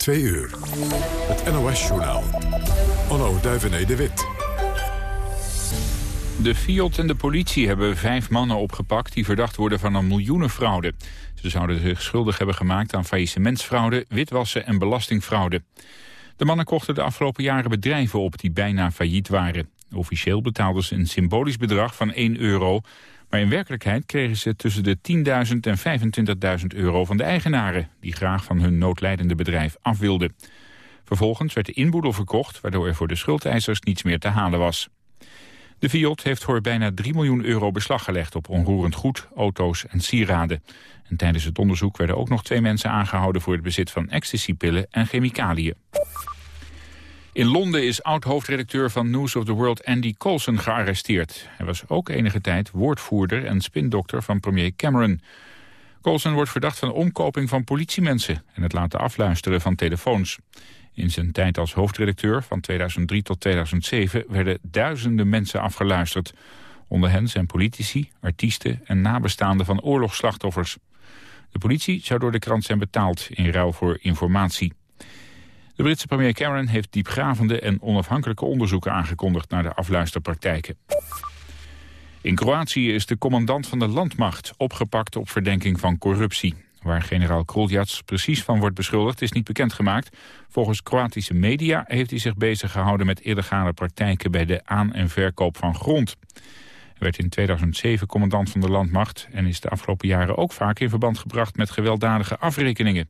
Twee uur. Het NOS-journaal. Onno Duivené de Wit. De Fiat en de politie hebben vijf mannen opgepakt... die verdacht worden van een miljoenenfraude. Ze zouden zich schuldig hebben gemaakt aan faillissementsfraude... witwassen en belastingfraude. De mannen kochten de afgelopen jaren bedrijven op die bijna failliet waren. Officieel betaalden ze een symbolisch bedrag van 1 euro... maar in werkelijkheid kregen ze tussen de 10.000 en 25.000 euro van de eigenaren... die graag van hun noodlijdende bedrijf af wilden. Vervolgens werd de inboedel verkocht... waardoor er voor de schuldeisers niets meer te halen was. De Fiat heeft voor bijna 3 miljoen euro beslag gelegd op onroerend goed, auto's en sieraden. En tijdens het onderzoek werden ook nog twee mensen aangehouden voor het bezit van ecstasypillen en chemicaliën. In Londen is oud-hoofdredacteur van News of the World Andy Coulson gearresteerd. Hij was ook enige tijd woordvoerder en spindokter van premier Cameron. Coulson wordt verdacht van omkoping van politiemensen... en het laten afluisteren van telefoons. In zijn tijd als hoofdredacteur van 2003 tot 2007... werden duizenden mensen afgeluisterd. Onder hen zijn politici, artiesten en nabestaanden van oorlogsslachtoffers. De politie zou door de krant zijn betaald in ruil voor informatie. De Britse premier Cameron heeft diepgravende en onafhankelijke onderzoeken aangekondigd naar de afluisterpraktijken. In Kroatië is de commandant van de landmacht opgepakt op verdenking van corruptie. Waar generaal Kruljac precies van wordt beschuldigd is niet bekendgemaakt. Volgens Kroatische media heeft hij zich bezig gehouden met illegale praktijken bij de aan- en verkoop van grond. Hij werd in 2007 commandant van de landmacht en is de afgelopen jaren ook vaak in verband gebracht met gewelddadige afrekeningen.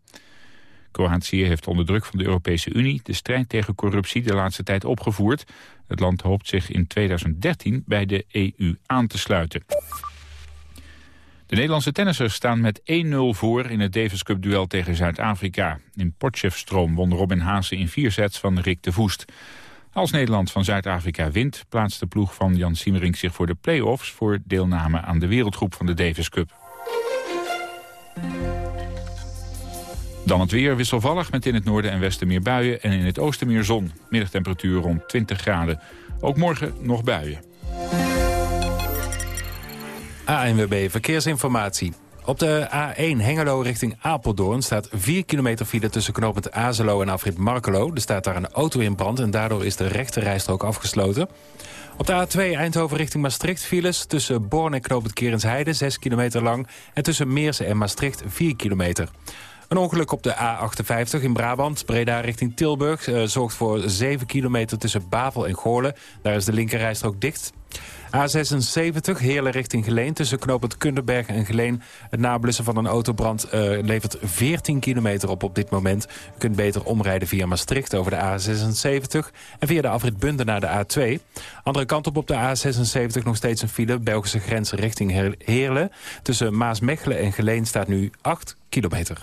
Kroatië heeft onder druk van de Europese Unie de strijd tegen corruptie de laatste tijd opgevoerd. Het land hoopt zich in 2013 bij de EU aan te sluiten. De Nederlandse tennissers staan met 1-0 voor in het Davis Cup duel tegen Zuid-Afrika. In Potchefstroom won Robin Haase in vier sets van Rick de Voest. Als Nederland van Zuid-Afrika wint, plaatst de ploeg van Jan Siemering zich voor de play-offs voor deelname aan de wereldgroep van de Davis Cup. Dan het weer wisselvallig met in het noorden en westen meer buien en in het oosten meer zon. Middagtemperatuur rond 20 graden. Ook morgen nog buien. ANWB Verkeersinformatie. Op de A1 Hengelo richting Apeldoorn staat 4 kilometer file tussen knooppunt Azelo en afrit Markelo. Er staat daar een auto in brand en daardoor is de rechte rijstrook afgesloten. Op de A2 Eindhoven richting Maastricht files tussen Born en knooppunt Kerensheide 6 kilometer lang. En tussen Meersen en Maastricht 4 kilometer. Een ongeluk op de A58 in Brabant, Breda richting Tilburg... Uh, zorgt voor 7 kilometer tussen Bavel en Goorlen. Daar is de linkerrijstrook dicht. A76 Heerlen richting Geleen tussen knooppunt Kunderberg en Geleen. Het nablussen van een autobrand uh, levert 14 kilometer op op dit moment. U kunt beter omrijden via Maastricht over de A76... en via de afrit Bunden naar de A2. Andere kant op op de A76 nog steeds een file. Belgische grens richting Heerlen. Tussen Maasmechelen en Geleen staat nu 8 kilometer.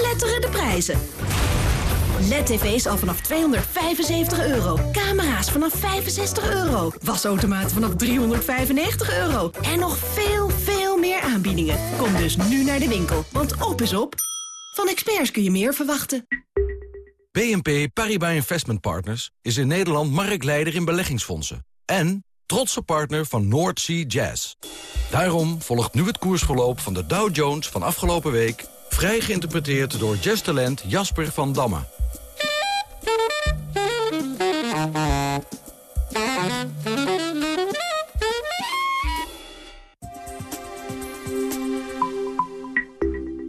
de prijzen. LED-tv's al vanaf 275 euro. Camera's vanaf 65 euro. Wasautomaten vanaf 395 euro. En nog veel, veel meer aanbiedingen. Kom dus nu naar de winkel, want op is op. Van experts kun je meer verwachten. BNP Paribas Investment Partners is in Nederland marktleider in beleggingsfondsen. En trotse partner van North Sea Jazz. Daarom volgt nu het koersverloop van de Dow Jones van afgelopen week... vrij geïnterpreteerd door jazztalent Jasper van Damme.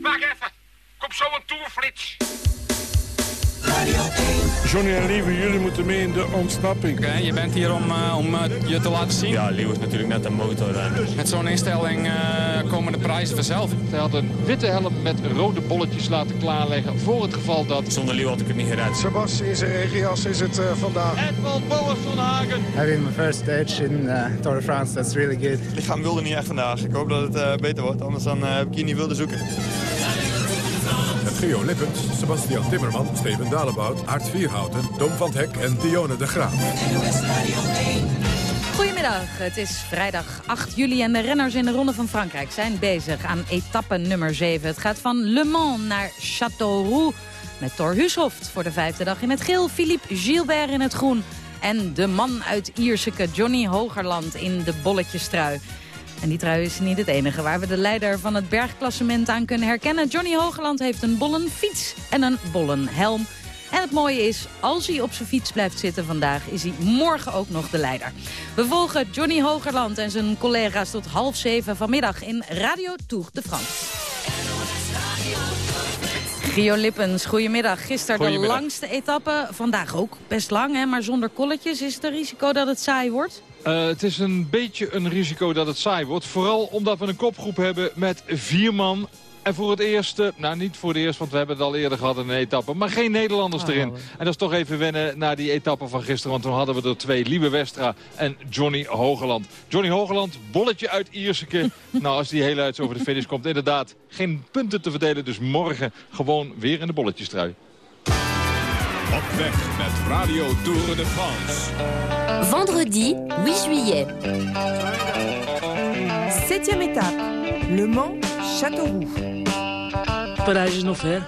Wacht even, kom zo een toerflits. Johnny en Lieve, jullie moeten mee in de ontsnapping. Oké, je bent hier om, uh, om uh, je te laten zien? Ja, Lieve is natuurlijk net een motor. Met zo'n instelling uh, komen de prijzen vanzelf. Hij had een witte helm met rode bolletjes laten klaarleggen voor het geval dat... Zonder Lieve had ik het niet gered. Sebas in zijn regias is het vandaag. Edwald Boas van Hagen. Having my first stage in Tour de France, that's really good. Het lichaam wilde niet echt vandaag. Ik hoop dat het beter wordt, anders dan heb ik hier niet wilde zoeken. Geo Lippens, Sebastian Timmerman, Steven Dalebout, Aart Vierhouten, Tom van Hek en Dionne de Graaf. Goedemiddag, het is vrijdag 8 juli en de renners in de Ronde van Frankrijk zijn bezig aan etappe nummer 7. Het gaat van Le Mans naar Châteauroux met Thor Hushoft voor de vijfde dag in het geel, Philippe Gilbert in het groen en de man uit Ierseke, Johnny Hogerland in de bolletjestrui. En die trui is niet het enige waar we de leider van het bergklassement aan kunnen herkennen. Johnny Hogerland heeft een bollen fiets en een bollen helm. En het mooie is, als hij op zijn fiets blijft zitten vandaag... is hij morgen ook nog de leider. We volgen Johnny Hogerland en zijn collega's tot half zeven vanmiddag... in Radio Tour de France. Gio Lippens, goedemiddag. Gisteren de langste etappe, vandaag ook best lang, hè, maar zonder kolletjes. Is het een risico dat het saai wordt? Uh, het is een beetje een risico dat het saai wordt. Vooral omdat we een kopgroep hebben met vier man. En voor het eerst, nou niet voor het eerst, want we hebben het al eerder gehad in een etappe. Maar geen Nederlanders erin. En dat is toch even wennen naar die etappe van gisteren. Want toen hadden we er twee, Liebe Westra en Johnny Hogeland. Johnny Hogeland, bolletje uit Ierseke. nou, als die heel uit over de finish komt, inderdaad geen punten te verdelen. Dus morgen gewoon weer in de bolletjestrui. Op weg met Radio Tour de France. Vendredi 8 juillet. Septième étape. Le Mans, Châteauroux. Nog ver.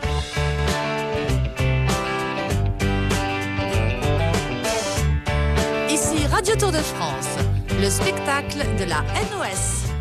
Ici Radio Tour de France, le spectacle de la NOS.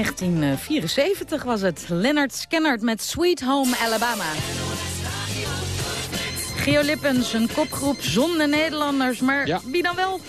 1974 was het. Leonard Skennard met Sweet Home Alabama. Geo Lippens, een kopgroep zonder Nederlanders. Maar wie dan wel?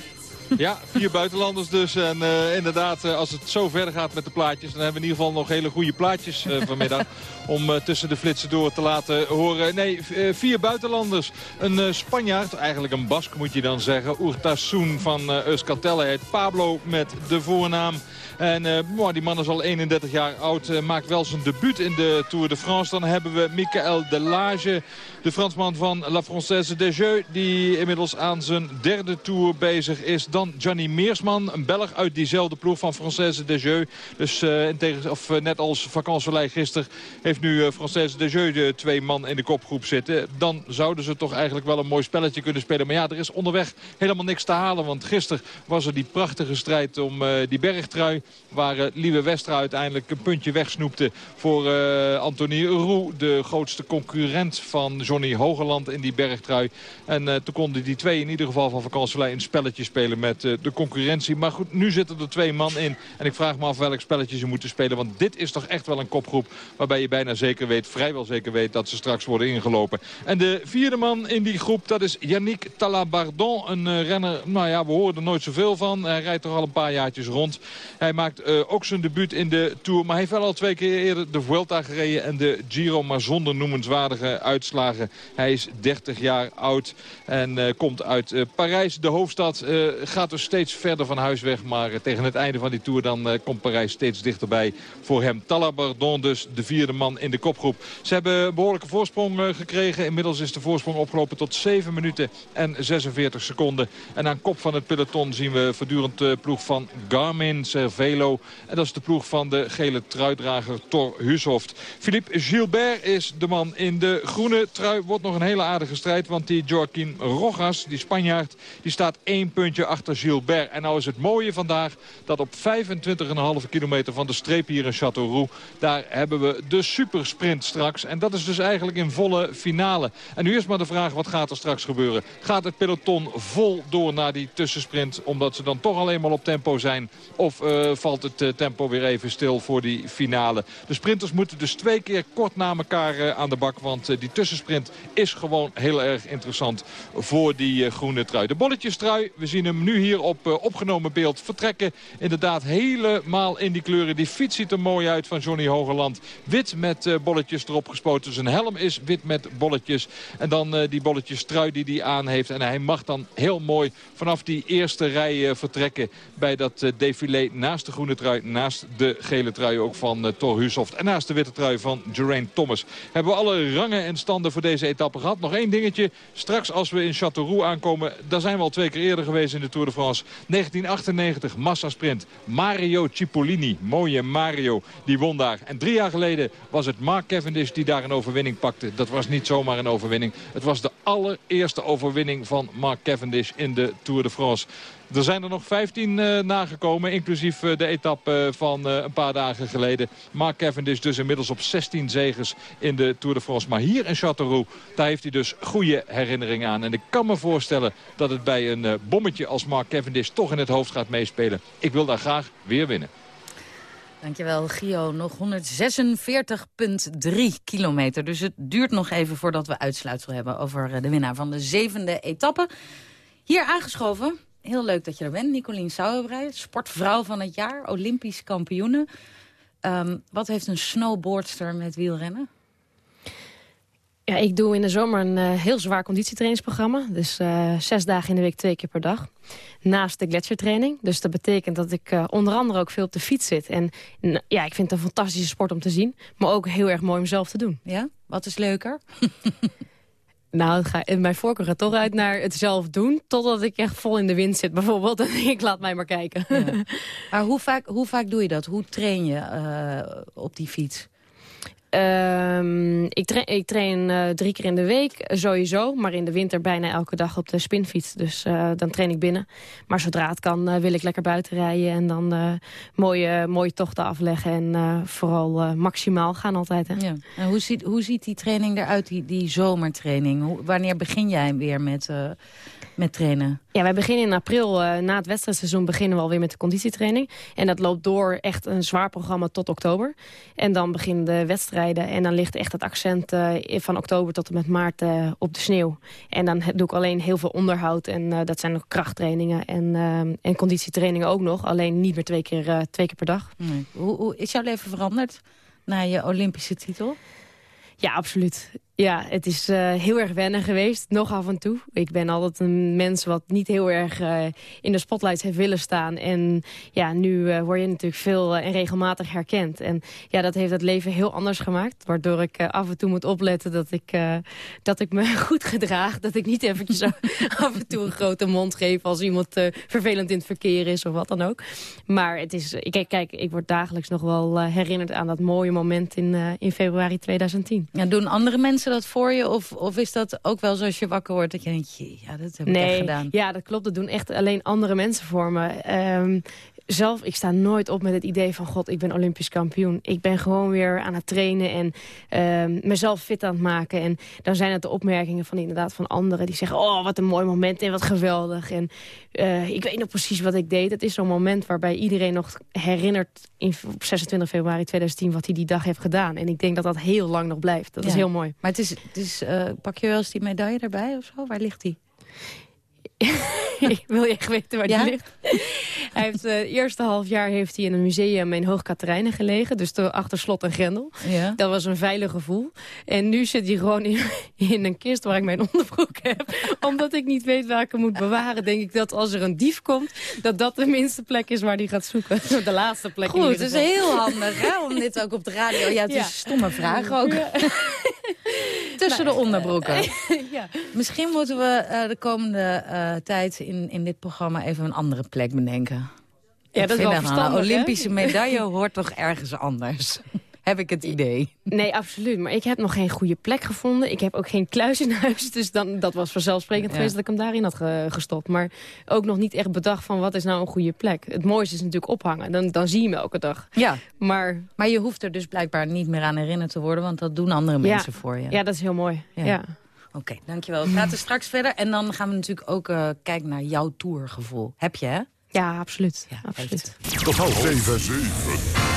Ja, vier buitenlanders dus. En uh, inderdaad, uh, als het zo verder gaat met de plaatjes... dan hebben we in ieder geval nog hele goede plaatjes uh, vanmiddag... om tussen de flitsen door te laten horen. Nee, vier buitenlanders. Een Spanjaard, eigenlijk een Bask moet je dan zeggen. Urtasun van Euskaltel heet Pablo met de voornaam. En uh, die man is al 31 jaar oud. Maakt wel zijn debuut in de Tour de France. Dan hebben we Michael Delage, de Fransman van La Française des Jeux. Die inmiddels aan zijn derde Tour bezig is. Dan Gianni Meersman, een Belg uit diezelfde ploeg van Française des Jeux. Dus in tegen, of, net als Vacansoleil gisteren heeft nu Française des Jeux de twee man in de kopgroep zitten. Dan zouden ze toch eigenlijk wel een mooi spelletje kunnen spelen. Maar ja, er is onderweg helemaal niks te halen. Want gisteren was er die prachtige strijd om die bergtrui. Waar uh, Lieve Westra uiteindelijk een puntje wegsnoepte voor Anthony Roux. De grootste concurrent van Johnny Hogeland in die bergtrui. En toen konden die twee in ieder geval van vakantielei een spelletje spelen met de concurrentie. Maar goed, nu zitten er twee man in. En ik vraag me af welk spelletje ze moeten spelen. Want dit is toch echt wel een kopgroep waarbij je bijna zeker weet, vrijwel zeker weet, dat ze straks worden ingelopen. En de vierde man in die groep, dat is Yannick Talabardon. Een renner, nou ja, we horen er nooit zoveel van. Hij rijdt toch al een paar jaartjes rond. Hij maakt uh, ook zijn debuut in de Tour. Maar hij heeft wel al twee keer eerder de Vuelta gereden en de Giro. Maar zonder noemenswaardige uitslagen. Hij is 30 jaar oud en uh, komt uit Parijs. De hoofdstad gaat dus steeds verder van huis weg. Maar tegen het einde van die Tour dan komt Parijs steeds dichterbij voor hem. Talabardon dus de vierde man in de kopgroep. Ze hebben een behoorlijke voorsprong gekregen. Inmiddels is de voorsprong opgelopen tot 7 minuten en 46 seconden. En aan kop van het peloton zien we voortdurend de ploeg van Garmin, Cervelo en dat is de ploeg van de gele truidrager Thor Hushoft. Philippe Gilbert is de man in de groene trui. Wordt nog een hele aardige strijd. Want die Joaquin Rojas, die Spanjaard, die staat één puntje achter Gilbert. En nou is het mooie vandaag dat op 25,5 kilometer van de streep hier in Châteauroux... daar hebben we de supersprint straks. En dat is dus eigenlijk in volle finale. En nu is maar de vraag, wat gaat er straks gebeuren? Gaat het peloton vol door naar die tussensprint... omdat ze dan toch alleen maar op tempo zijn? Of uh, valt het uh, tempo weer even stil voor die finale. De sprinters moeten dus twee keer kort na elkaar uh, aan de bak. Want die tussensprint is gewoon heel erg interessant voor die groene trui. De bolletjestrui, we zien hem nu hier op opgenomen beeld vertrekken. Inderdaad helemaal in die kleuren. Die fiets ziet er mooi uit van Johnny Hogeland. Wit met bolletjes erop gespoten. Zijn helm is wit met bolletjes. En dan die bolletjestrui die hij aan heeft. En hij mag dan heel mooi vanaf die eerste rij vertrekken bij dat défilé naast de groene trui naast de gele trui ook van Thor Hushoft. En naast de witte trui van Geraint Thomas. Hebben we alle rangen en standen voor deze etappe gehad. Nog één dingetje. Straks als we in Châteauroux aankomen. Daar zijn we al twee keer eerder geweest in de Tour de France. 1998 massasprint. Mario Cipollini. Mooie Mario. Die won daar. En drie jaar geleden was het Mark Cavendish die daar een overwinning pakte. Dat was niet zomaar een overwinning. Het was de allereerste overwinning van Mark Cavendish in de Tour de France. Er zijn er nog 15 uh, nagekomen, inclusief uh, de etappe uh, van een paar dagen geleden. Mark Cavendish dus inmiddels op 16 zegers in de Tour de France. Maar hier in Châteauroux, daar heeft hij dus goede herinneringen aan. En ik kan me voorstellen dat het bij een bommetje als Mark Cavendish toch in het hoofd gaat meespelen. Ik wil daar graag weer winnen. Dankjewel, Gio. Nog 146,3 kilometer. Dus het duurt nog even voordat we uitsluitsel hebben over de winnaar van de zevende etappe. Hier aangeschoven Heel leuk dat je er bent, Nicolien Sauerbrei. Sportvrouw van het jaar, Olympisch kampioene. Um, wat heeft een snowboardster met wielrennen? Ja, ik doe in de zomer een uh, heel zwaar conditietrainingsprogramma. Dus uh, zes dagen in de week, twee keer per dag. Naast de gletsjertraining. Dus dat betekent dat ik uh, onder andere ook veel op de fiets zit. En ja, ik vind het een fantastische sport om te zien. Maar ook heel erg mooi om zelf te doen. Ja? Wat is leuker? Nou, ga, mijn voorkeur gaat toch uit naar het zelf doen... totdat ik echt vol in de wind zit bijvoorbeeld. En ik laat mij maar kijken. Ja. Maar hoe vaak, hoe vaak doe je dat? Hoe train je uh, op die fiets? Um, ik, ik train uh, drie keer in de week, sowieso. Maar in de winter bijna elke dag op de spinfiets. Dus uh, dan train ik binnen. Maar zodra het kan, wil ik lekker buiten rijden. En dan mooie, mooie tochten afleggen. En vooral maximaal gaan altijd. Hè? Ja. En hoe, ziet, hoe ziet die training eruit, die, die zomertraining? Wanneer begin jij weer met met trainen? Ja, wij beginnen in april, uh, na het wedstrijdseizoen, beginnen we alweer met de conditietraining. En dat loopt door echt een zwaar programma tot oktober. En dan beginnen de wedstrijden en dan ligt echt het accent uh, van oktober tot en met maart uh, op de sneeuw. En dan doe ik alleen heel veel onderhoud en dat zijn nog krachttrainingen en, en conditietrainingen ook nog. Alleen niet meer twee keer, twee keer per dag. Nee. Hoe, hoe is jouw leven veranderd na je Olympische titel? Ja, absoluut. Ja, het is uh, heel erg wennen geweest, nog af en toe. Ik ben altijd een mens wat niet heel erg uh, in de spotlights heeft willen staan. En ja, nu uh, word je natuurlijk veel en regelmatig herkend. En ja, dat heeft het leven heel anders gemaakt. Waardoor ik af en toe moet opletten dat ik, dat ik me goed gedraag. Dat ik niet eventjes af en toe een grote mond geef als iemand vervelend in het verkeer is of wat dan ook. Maar het is, kijk, kijk ik word dagelijks nog wel herinnerd aan dat mooie moment in, in februari 2010. Ja, doen andere mensen dat voor je? Of, of is dat ook wel zoals je wakker wordt dat je denkt, ja, dat heb ik nee, echt gedaan? Ja, dat klopt. Dat doen echt alleen andere mensen voor me. Ehm, zelf, ik sta nooit op met het idee van... god, ik ben olympisch kampioen. Ik ben gewoon weer aan het trainen en uh, mezelf fit aan het maken. En dan zijn het de opmerkingen van inderdaad van anderen... die zeggen, oh, wat een mooi moment en wat geweldig. En uh, ik weet nog precies wat ik deed. Het is zo'n moment waarbij iedereen nog herinnert... In, op 26 februari 2010 wat hij die dag heeft gedaan. En ik denk dat dat heel lang nog blijft. Dat ja. is heel mooi. Maar het is, het is uh, pak je wel eens die medaille erbij of zo? Waar ligt die? Wil je echt weten waar ja? die ligt? hij heeft, uh, het eerste half jaar heeft hij in een museum in Hoog Katerijnen gelegen. Dus achter slot en grendel. Ja. Dat was een veilig gevoel. En nu zit hij gewoon in, in een kist waar ik mijn onderbroek heb. Omdat ik niet weet waar ik hem moet bewaren. Denk ik dat als er een dief komt, dat dat de minste plek is waar hij gaat zoeken. De laatste plek. Goed, het is heel handig hè, om dit ook op de radio... Ja, het is ja. een stomme vraag ook. Ja. Tussen de onderbroeken. ja. Misschien moeten we uh, de komende uh, tijd in, in dit programma even een andere plek bedenken. Ja, ik dat is wel Een Olympische medaille hoort toch ergens anders? heb ik het idee. Nee, absoluut. Maar ik heb nog geen goede plek gevonden. Ik heb ook geen kluis in huis. Dus dan, dat was vanzelfsprekend ja. geweest dat ik hem daarin had ge gestopt. Maar ook nog niet echt bedacht van wat is nou een goede plek. Het mooiste is natuurlijk ophangen. Dan, dan zie je me elke dag. Ja. Maar, maar je hoeft er dus blijkbaar niet meer aan herinnerd te worden. Want dat doen andere ja. mensen voor je. Ja, dat is heel mooi. Ja. ja. Oké, okay, dankjewel. We praten straks verder. En dan gaan we natuurlijk ook uh, kijken naar jouw tourgevoel. Heb je, hè? Ja, absoluut. Ja, absoluut. Tot half zeven.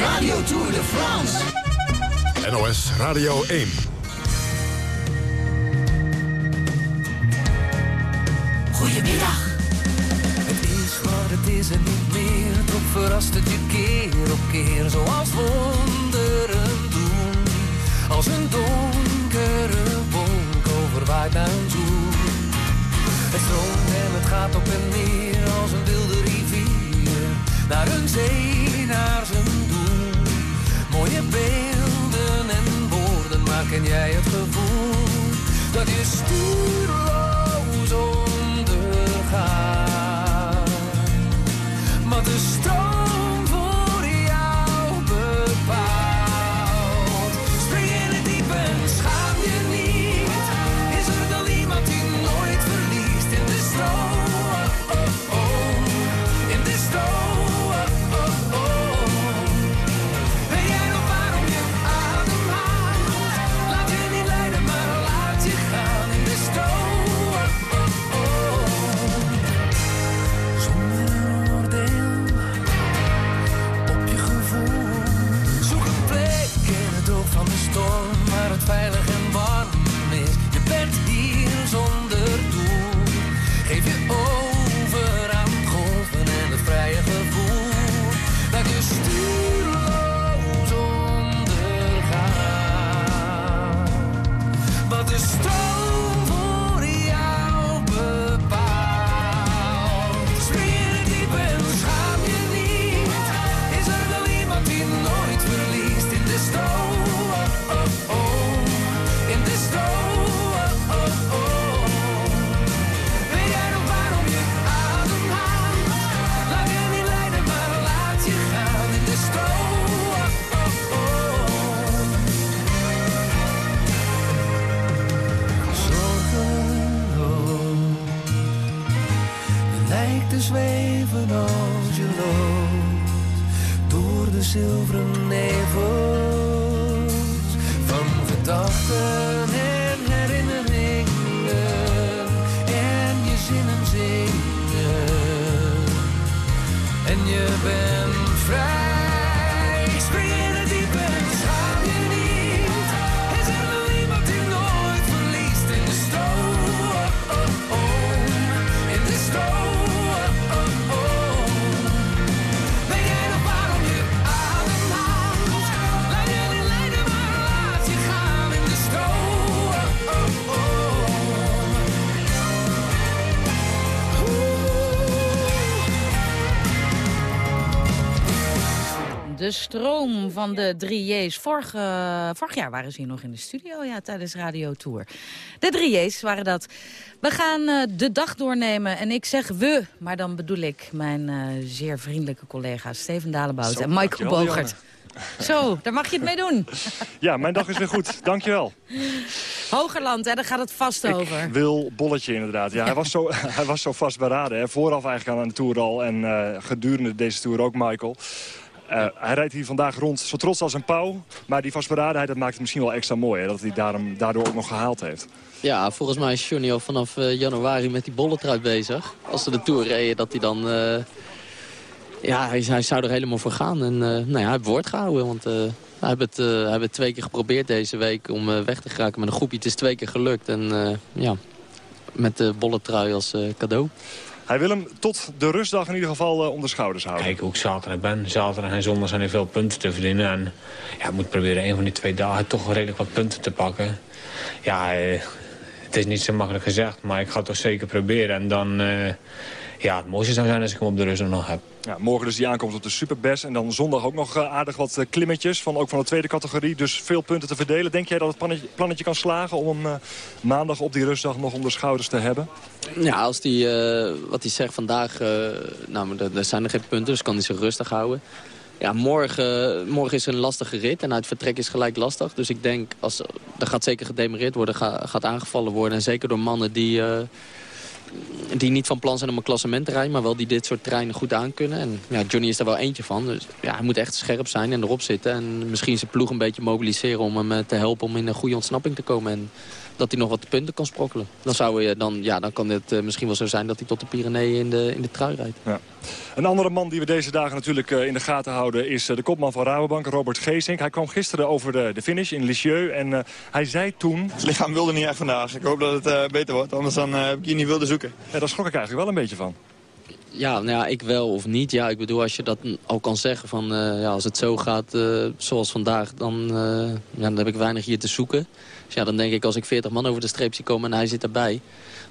Radio Tour de France. NOS Radio 1. Goedemiddag. Het is wat het is en niet meer. Toch verrast het je keer op keer. Zoals wonderen doen. Als een donkere wolk overwaait naar een zoen. Het stroomt en het gaat op en neer als een wilde rivier. Naar een zee, maken jij het gevoel dat je stuurloos ondergaat. Maar de stroom zilveren nevels van gedachten en herinneringen en je zinnen zingen. En je bent vrij. De stroom van de drie J's. Vorig, uh, vorig jaar waren ze hier nog in de studio ja, tijdens Radio Tour. De drie J's waren dat. We gaan uh, de dag doornemen en ik zeg we, maar dan bedoel ik mijn uh, zeer vriendelijke collega's Steven Dalebout en Michael Bogert. Zo, daar mag je het mee doen. Ja, mijn dag is weer goed. Dankjewel. Hogerland, hè, daar gaat het vast ik over. wil bolletje inderdaad. Ja, hij, was zo, hij was zo vastberaden. Hè. Vooraf eigenlijk aan de Tour al. En uh, gedurende deze Tour ook, Michael. Uh, hij rijdt hier vandaag rond zo trots als een pauw. Maar die vastberadenheid dat maakt het misschien wel extra mooi. Hè, dat hij daarom, daardoor ook nog gehaald heeft. Ja, volgens mij is Johnny al vanaf uh, januari met die bolletrui bezig. Als ze de Tour reden, dat hij dan... Uh, ja, hij, zou er helemaal voor gaan. En nou ja, hij heeft woord gehouden, want... hij heeft het, hij heeft twee keer geprobeerd deze week om weg te geraken met een groepje. Het is twee keer gelukt. En ja, met de bolletrui als cadeau. Hij wil hem tot de rustdag in ieder geval uh, onder schouders houden. Kijk hoe ik zaterdag ben. Zaterdag en zondag zijn er veel punten te verdienen. En ja, ik moet proberen een van die twee dagen toch redelijk wat punten te pakken. Ja, uh, het is niet zo makkelijk gezegd, maar ik ga het toch zeker proberen. En dan, uh, ja, het mooiste zou zijn als ik hem op de rust nog heb. Ja, morgen dus die aankomst op de Superbest. En dan zondag ook nog aardig wat klimmetjes, van, ook van de tweede categorie. Dus veel punten te verdelen. Denk jij dat het plannetje, plannetje kan slagen om hem maandag op die rustdag nog onder schouders te hebben? Ja, als die, uh, wat hij zegt vandaag, uh, nou, er zijn er geen punten, dus kan hij zich rustig houden. Ja, morgen, morgen is er een lastige rit en uit vertrek is gelijk lastig. Dus ik denk, als, er gaat zeker gedemereerd worden, ga, gaat aangevallen worden. En zeker door mannen die, uh, die niet van plan zijn om een klassement te rijden... maar wel die dit soort terreinen goed aankunnen. En ja, Johnny is er wel eentje van. Dus ja, hij moet echt scherp zijn en erop zitten. En misschien zijn ploeg een beetje mobiliseren om hem te helpen... om in een goede ontsnapping te komen. En dat hij nog wat punten kan sprokkelen. Dan, zou je, dan, ja, dan kan het uh, misschien wel zo zijn dat hij tot de Pyreneeën in de, in de trui rijdt. Ja. Een andere man die we deze dagen natuurlijk uh, in de gaten houden... is uh, de kopman van Rabobank, Robert Geesink. Hij kwam gisteren over de, de finish in Lisieux en hij zei toen... Het lichaam wilde niet echt vandaag. Ik hoop dat het beter wordt, anders dan, heb ik hier niet wilde zoeken. Ja, daar schrok ik eigenlijk wel een beetje van. Ja, nou ja, ik wel of niet. Ja, ik bedoel, als je dat al kan zeggen van... Uh, ja, als het zo gaat uh, zoals vandaag, dan, uh, ja, dan heb ik weinig hier te zoeken. Dus ja, dan denk ik, als ik 40 man over de streep zie komen en hij zit erbij...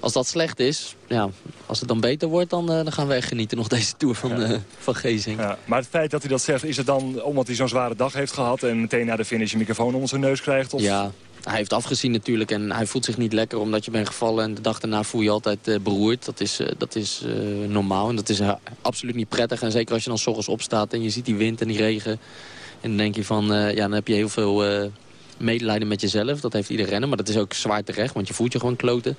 Als dat slecht is, ja, als het dan beter wordt, dan, dan gaan we echt genieten nog deze Tour van, ja. van Gezing. Ja, maar het feit dat hij dat zegt, is het dan omdat hij zo'n zware dag heeft gehad... en meteen na de finish een microfoon onder zijn neus krijgt? Of? Ja, hij heeft afgezien natuurlijk en hij voelt zich niet lekker omdat je bent gevallen. En de dag daarna voel je altijd uh, beroerd. Dat is, uh, dat is uh, normaal en dat is absoluut niet prettig. En zeker als je dan s ochtends opstaat en je ziet die wind en die regen. En dan denk je van, ja, dan heb je heel veel medelijden met jezelf. Dat heeft iedereen, maar dat is ook zwaar terecht, want je voelt je gewoon kloten.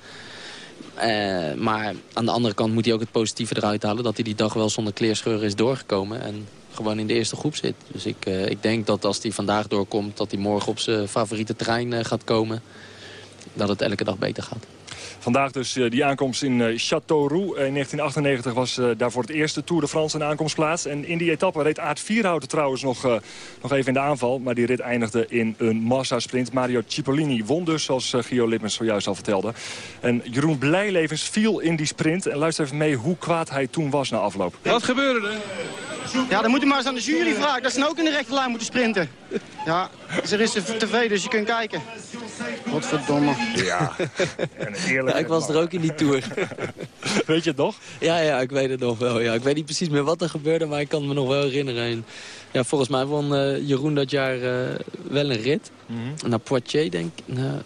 maar aan de andere kant moet hij ook het positieve eruit halen... dat hij die dag wel zonder kleerscheuren is doorgekomen. En gewoon in de eerste groep zit. Dus ik, uh, ik denk dat als hij vandaag doorkomt... dat hij morgen op zijn favoriete trein uh, gaat komen. Dat het elke dag beter gaat. Vandaag dus uh, die aankomst in uh, Châteauroux. in 1998 was uh, daar voor het eerst de Tour de France een aankomstplaats. En in die etappe reed Aard Vierhouten trouwens nog, nog even in de aanval. Maar die rit eindigde in een massasprint. Mario Cipollini won dus, zoals Gio Lippens zojuist al vertelde. En Jeroen Blijlevens viel in die sprint. En luister even mee hoe kwaad hij toen was na afloop. Wat gebeurde er? Ja, dan moet je maar eens aan de jury vragen. Dat ze nou ook in de rechte lijn moeten sprinten. Ja, dus er is tv, dus je kunt kijken. Godverdomme. Ja, en eerlijk. Ja, ik was er ook in die tour. weet je het nog? Ja, ja, ik weet het nog wel. Ja. Ik weet niet precies meer wat er gebeurde, maar ik kan me nog wel herinneren. En ja, volgens mij won uh, Jeroen dat jaar uh, wel een rit. Mm -hmm. Naar Poitiers, denk ik. Nou,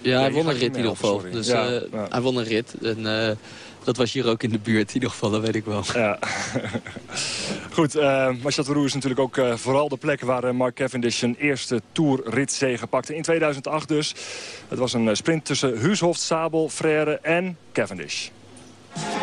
ja, hij won een rit in ieder geval. Dus ja, uh, ja. hij won een rit. En, dat was hier ook in de buurt, in ieder geval, dat weet ik wel. Ja. Goed, maar Châteauroux is natuurlijk ook uh, vooral de plek waar uh, Mark Cavendish zijn eerste Tour-ritzege pakte. In 2008 dus. Het was een sprint tussen Huushoft, Sabel, Frère en Cavendish.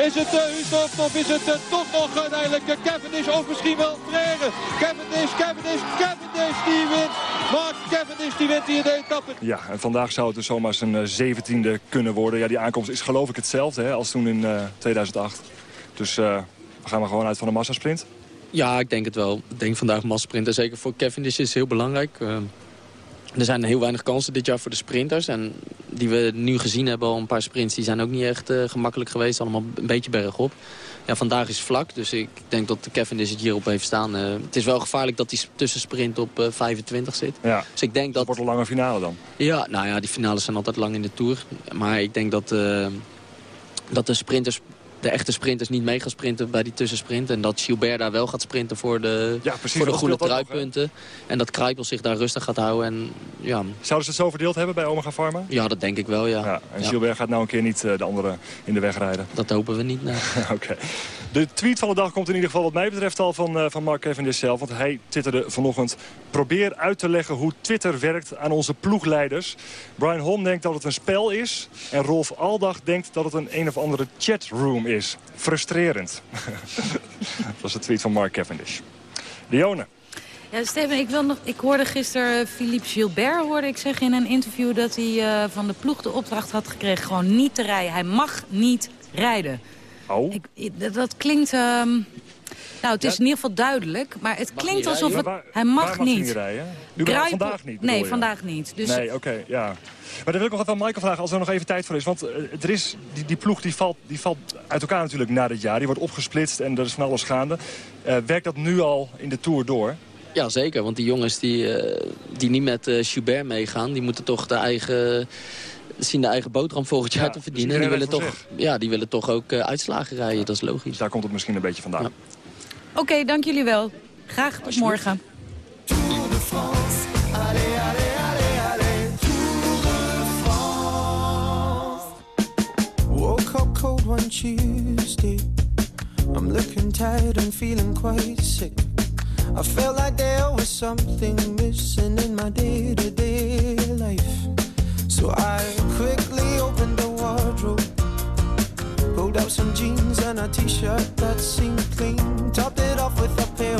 Is het uh, Huushoft of is het uh, toch nog uiteindelijk uh, Cavendish of misschien wel Frère? Cavendish, Cavendish, Cavendish die wint. Mark Cavendish die wint hier de etappe. Ja, en vandaag zou het dus zomaar zijn zeventiende kunnen worden. Ja, die aankomst is geloof ik hetzelfde hè, als toen in 2008. Dus we gaan er gewoon uit van een massasprint. Ja, ik denk het wel. Ik denk vandaag massasprint. En zeker voor Cavendish is het heel belangrijk. Er zijn heel weinig kansen dit jaar voor de sprinters. En die we nu gezien hebben, al een paar sprints, die zijn ook niet echt uh, gemakkelijk geweest. Allemaal een beetje bergop. Ja, vandaag is vlak, dus ik denk dat Kevin is het hierop heeft staan. Uh, het is wel gevaarlijk dat die tussensprint op uh, 25 zit. Ja. Dus ik denk dat... Het wordt een lange finale dan? Ja, nou ja, die finales zijn altijd lang in de Tour. Maar ik denk dat, dat de sprinters de echte sprinters niet mee gaan sprinten bij die tussensprint. En dat Gilbert daar wel gaat sprinten voor de, Ja, precies, voor de groene nog, truipunten. En dat Kruipel zich daar rustig gaat houden. En, ja, Zouden ze het zo verdeeld hebben bij Omega Pharma? ja, dat denk ik wel, ja. Ja, en. Gilbert gaat nou een keer niet eh, de anderen in de weg rijden. Dat hopen we niet, nee. Oké. De tweet van de dag komt in ieder geval wat mij betreft al van, eh, van Mark Cavendish zelf. Want hij twitterde vanochtend... Probeer uit te leggen hoe Twitter werkt aan onze ploegleiders. Brian Holm denkt dat het een spel is. En Rolf Aldag denkt dat het een een of andere chatroom is. Frustrerend. dat was de tweet van Mark Cavendish. Dione. Ja, Steven, ik, wil nog, ik hoorde gisteren eh, Philippe Gilbert hoorde ik zeggen in een interview... dat hij eh, van de ploeg de opdracht had gekregen gewoon niet te rijden. Hij mag niet rijden. Oh? Ik, dat- klinkt... ehm, nou, het is in ieder geval duidelijk, maar het klinkt alsof het... Waar- hij mag waar mag hij niet. rijden? Grijpen- vandaag niet, Nee, je? vandaag niet. Dus nee, oké, ja. Maar dan wil ik nog wat aan Michael vragen, als er nog even tijd voor is. Want eh, er is, die, die ploeg die valt, die valt uit elkaar natuurlijk na dit jaar. Die wordt opgesplitst en er is van alles gaande. Eh, werkt dat nu al in de Tour door? Ja, zeker. Want die jongens die, eh, die niet met eh Schubert meegaan... die moeten toch de eigen, zien de eigen boterham volgend jaar Ja, te dus verdienen. en die willen, toch, ja, die willen toch ook eh, uitslagen rijden. Dat is logisch. Dus daar komt het misschien een beetje vandaan. Oké, dank jullie wel. Graag tot morgen. Allez, allez, allez, allez, Tour de France. Woke up cold one Tuesday. I'm looking tired and feeling quite sick. I felt like there was something missing in my day to day life. So I quickly opened the wardrobe. Pulled out some jeans and a t shirt that seemed clean. Topped it off with a pair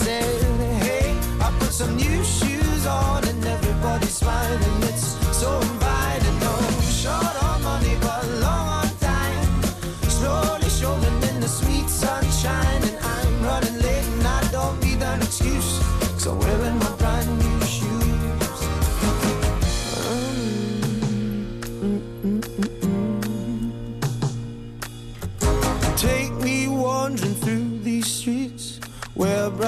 Hey, I put some new shoes on, and everybody's smiling. It's so inviting. No short on money, but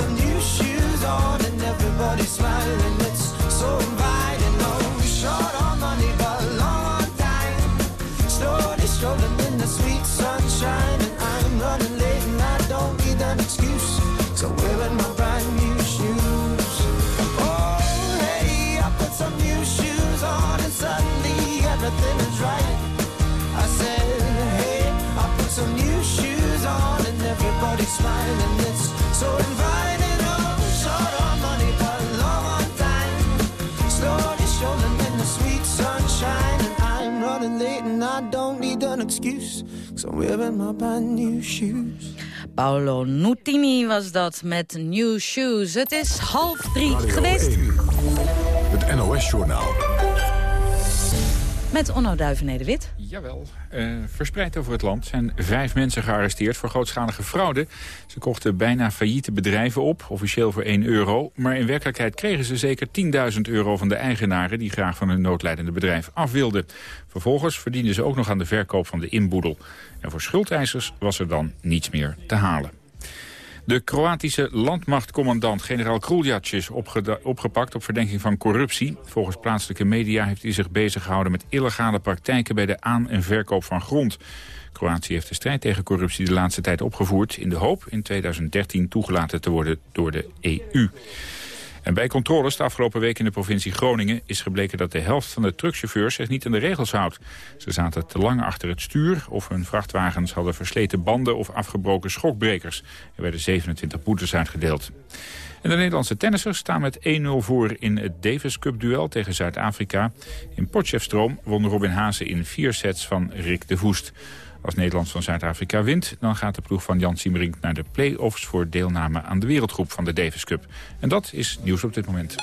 Some new shoes on and everybody's smiling. It's so inviting. No oh, short on money, but long on time. Slowly strolling in the sweet sunshine, and I'm running late and I don't need an excuse. So wearing my brand new shoes. Oh, hey, I put some new shoes on and suddenly everything is right. I said, hey, I put some new shoes on and everybody's smiling. It's so inviting. And I don't need an excuse. Cause I'm wearing my brand new shoes. Paolo Nutini was dat met New Shoes. Het is half drie geweest. Het NOS-journaal. Met Onno Duivenede-Wit. Jawel. Uh, verspreid over het land zijn vijf mensen gearresteerd voor grootschalige fraude. Ze kochten bijna failliete bedrijven op, officieel voor 1 euro. Maar in werkelijkheid kregen ze zeker 10.000 euro van de eigenaren... die graag van hun noodlijdende bedrijf af wilden. Vervolgens verdienden ze ook nog aan de verkoop van de inboedel. En voor schuldeisers was er dan niets meer te halen. De Kroatische landmachtcommandant generaal Kruljac is opgepakt op verdenking van corruptie. Volgens plaatselijke media heeft hij zich bezig gehouden met illegale praktijken bij de aan- en verkoop van grond. Kroatië heeft de strijd tegen corruptie de laatste tijd opgevoerd in de hoop in 2013 toegelaten te worden door de EU. En bij controles de afgelopen week in de provincie Groningen... is gebleken dat de helft van de truckchauffeurs zich niet aan de regels houdt. Ze zaten te lang achter het stuur of hun vrachtwagens hadden versleten banden... of afgebroken schokbrekers. Er werden 27 boetes uitgedeeld. En de Nederlandse tennissers staan met 1-0 voor in het Davis Cup duel tegen Zuid-Afrika. In Potchefstroom won Robin Haase in vier sets van Rick de Voest. Als Nederland van Zuid-Afrika wint, dan gaat de ploeg van Jan Siemerink naar de play-offs voor deelname aan de wereldgroep van de Davis Cup. En dat is nieuws op dit moment.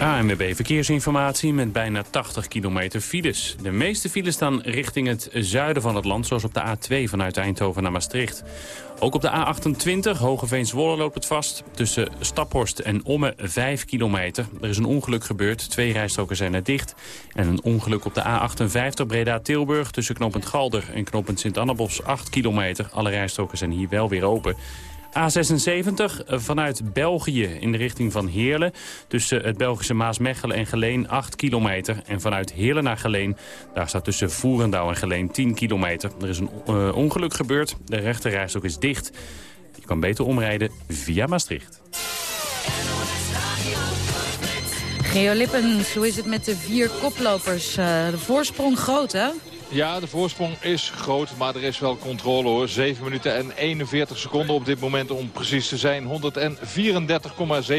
ANWB Verkeersinformatie met bijna 80 kilometer files. De meeste files staan richting het zuiden van het land, zoals op de A2 vanuit Eindhoven naar Maastricht. Ook op de A28, Hogeveen-Zwolle, loopt het vast. Tussen Staphorst en Omme 5 kilometer. Er is een ongeluk gebeurd, twee rijstroken zijn er dicht. En een ongeluk op de A58 Breda-Tilburg tussen knooppunt Galder en knooppunt Sint-Annabos 8 kilometer. Alle rijstroken zijn hier wel weer open. A76 vanuit België in de richting van Heerlen. Tussen het Belgische Maasmechelen en Geleen 8 kilometer. En vanuit Heerlen naar Geleen, daar staat tussen Voerendaal en Geleen 10 kilometer. Er is een uh, ongeluk gebeurd. De rechterrijstok is dicht. Je kan beter omrijden via Maastricht. Geo Lippens, hoe is het met de vier koplopers? Uh, de voorsprong groot, hè? Ja, de voorsprong is groot, maar er is wel controle hoor. 7 minuten en 41 seconden op dit moment om precies te zijn.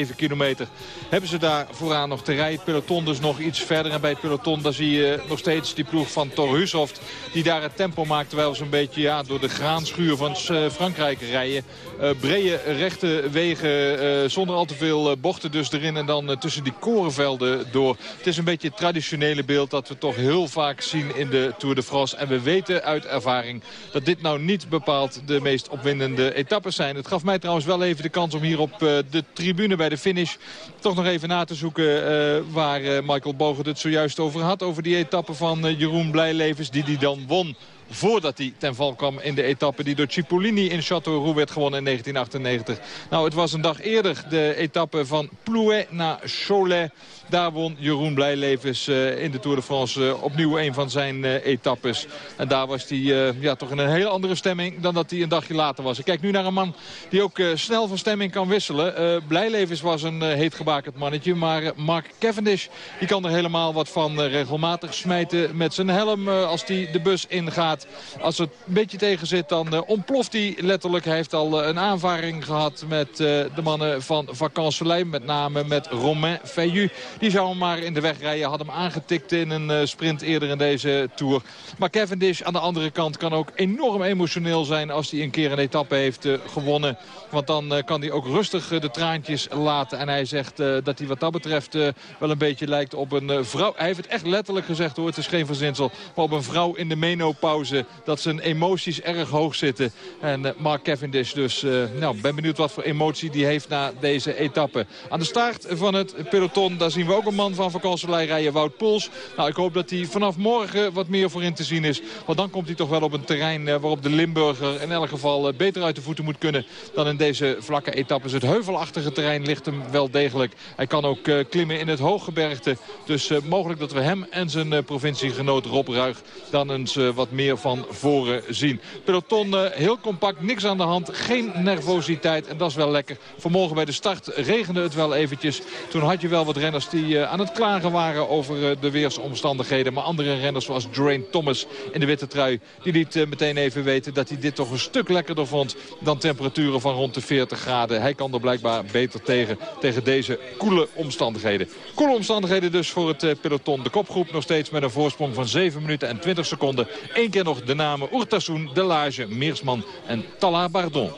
134,7 kilometer hebben ze daar vooraan nog te rijden. Peloton dus nog iets verder. En bij het peloton daar zie je nog steeds die ploeg van Thor Hushoft. Die daar het tempo maakt terwijl ze een beetje ja, door de graanschuur van uh, Frankrijk rijden. Uh, brede rechte wegen uh, zonder al te veel bochten dus erin. En dan tussen die korenvelden door. Het is een beetje het traditionele beeld dat we toch heel vaak zien in de Tour de France. En we weten uit ervaring dat dit nou niet bepaald de meest opwindende etappes zijn. Het gaf mij trouwens wel even de kans om hier op uh, de tribune bij de finish... toch nog even na te zoeken uh, waar uh, Michael Bogen het zojuist over had. Over die etappe van Jeroen Blijlevens die die dan won voordat hij ten val kwam in de etappe die door Cipollini in Châteauroux werd gewonnen in 1998. Nou, het was een dag eerder de etappe van Plouet naar Cholet. Daar won Jeroen Blijlevens uh, in de Tour de France uh, opnieuw een van zijn uh, etappes. En daar was hij ja, toch in een hele andere stemming dan dat hij een dagje later was. Ik kijk nu naar een man die ook snel van stemming kan wisselen. Blijlevens was een heet gebakerd mannetje. Maar Mark Cavendish die kan er helemaal wat van regelmatig smijten met zijn helm als hij de bus ingaat. Als het een beetje tegen zit dan ontploft hij letterlijk. Hij heeft al een aanvaring gehad met de mannen van Vacances Met name met Romain Feillu. Die zou hem maar in de weg rijden. Had hem aangetikt in een sprint eerder in deze Tour. Maar Cavendish aan de andere kant kan ook enorm emotioneel zijn... als hij een keer een etappe heeft gewonnen. Want dan kan hij ook rustig de traantjes laten. En hij zegt dat hij wat dat betreft wel een beetje lijkt op een vrouw. Hij heeft het echt letterlijk gezegd hoor. Het is geen verzinsel. Maar op een vrouw in de menopauze. Dat zijn emoties erg hoog zitten. En Mark Cavendish dus. nou, ben benieuwd wat voor emotie die heeft na deze etappe. Aan de start van het peloton. Daar zien we ook een man van vakantselij rijden, Wout Poels. Nou, ik hoop dat hij vanaf morgen wat meer voorin te zien is. Want dan komt hij toch wel op een terrein eh, waarop de Limburger in elk geval eh, beter uit de voeten moet kunnen dan in deze vlakke etappes. Het heuvelachtige terrein ligt hem wel degelijk. Hij kan ook klimmen in het hooggebergte. Dus mogelijk dat we hem en zijn provinciegenoot Rob Ruig dan eens wat meer van voren zien. Peloton heel compact, niks aan de hand, geen nervositeit en dat is wel lekker. Vanmorgen bij de start regende het wel eventjes. Toen had je wel wat renners die uh, aan het klagen waren over uh, de weersomstandigheden. Maar andere renners zoals Drain Thomas in de witte trui... die liet meteen even weten dat hij dit toch een stuk lekkerder vond... dan temperaturen van rond de 40 graden. Hij kan er blijkbaar beter tegen, tegen deze koele omstandigheden. Koele omstandigheden dus voor het peloton. De kopgroep nog steeds met een voorsprong van 7 minuten en 20 seconden. Eén keer nog de namen Oertassoen, Delage, Meersman en Talla Bardon.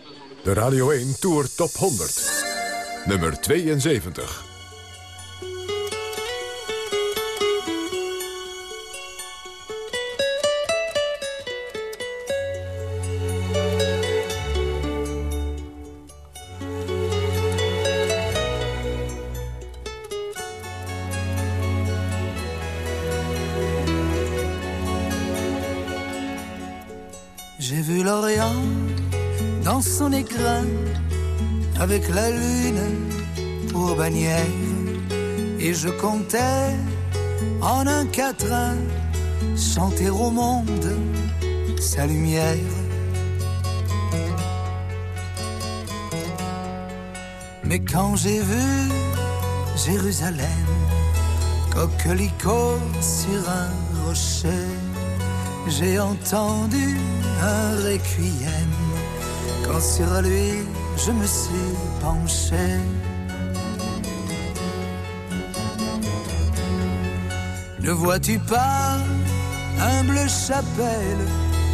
De Radio 1 Tour Top 100. Nummer 72. Et je comptais en un quatrain chanter au monde sa lumière. Mais quand j'ai vu Jérusalem, coquelicot sur un rocher, j'ai entendu un requiem. Quand sur lui je me suis penché. Ne vois-tu pas, humble chapelle,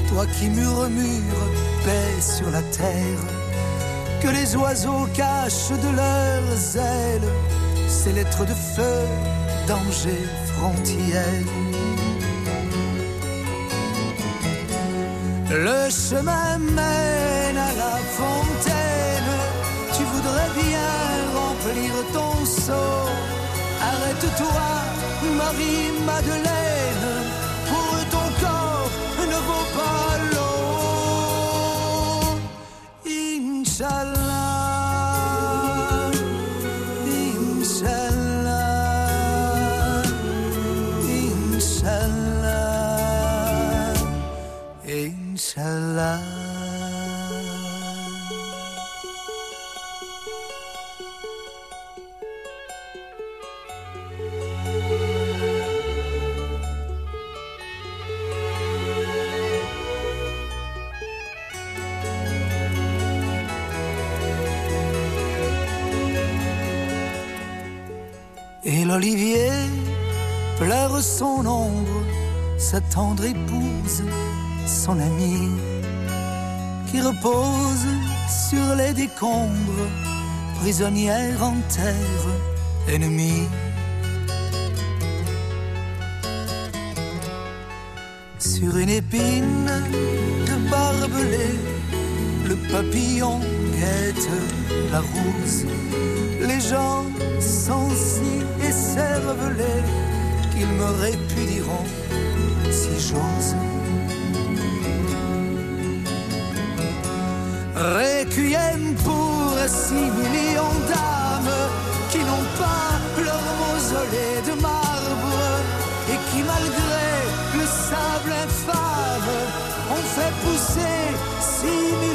toi qui murmures paix sur la terre, que les oiseaux cachent de leurs ailes ces lettres de feu, danger, frontière. Le chemin mène à la fontaine, tu voudrais bien remplir ton seau. Arrête-toi, Marie-Madeleine, pour ton corps ne vaut pas l'olivier pleure son ombre, sa tendre épouse, son amie, qui repose sur les décombres, prisonnière en terre ennemie. Sur une épine de barbelé, le papillon guette la rose. Les gens sont si écervelés qu'ils me répudieront si j'ose. Requiem pour six millions d'âmes qui n'ont pas leur mausolée de marbre et qui, malgré le sable infâme, ont fait pousser six millions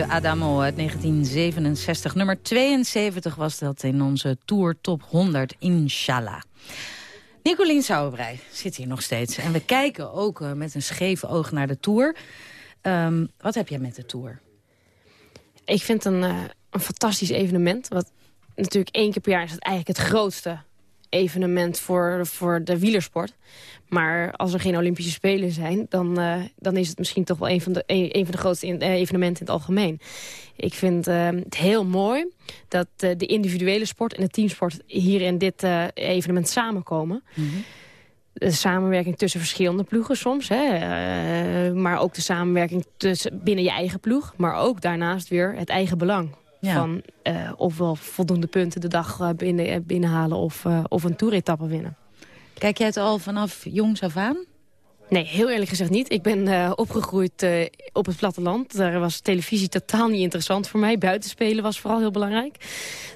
Adamo uit 1967. Nummer 72 was dat in onze Tour Top 100, inshallah. Nicolien Sauerbrei zit hier nog steeds. En we kijken ook eh, met een scheef oog naar de Tour. Ehm, wat heb jij met de Tour? Ik vind het een, eh, een fantastisch evenement. Wat natuurlijk één keer per jaar is het eigenlijk het grootste evenement voor, voor de wielersport. Maar als er geen Olympische Spelen zijn... dan, eh, dan is het misschien toch wel een van de, een, een van de grootste in- eh, evenementen in het algemeen. Ik vind eh, het heel mooi dat de individuele sport en de teamsport... hier in dit evenement samenkomen. De samenwerking tussen verschillende ploegen soms. Hè, maar ook de samenwerking tussen, binnen je eigen ploeg. Maar ook daarnaast weer het eigen belang. Ja. Van eh, ofwel voldoende punten de dag eh, binnen, eh, binnenhalen of, of een toeretappe winnen. Kijk jij het al vanaf jongs af aan? Nee, heel eerlijk gezegd niet. Ik ben opgegroeid op het platteland. Daar was televisie totaal niet interessant voor mij. Buitenspelen was vooral heel belangrijk.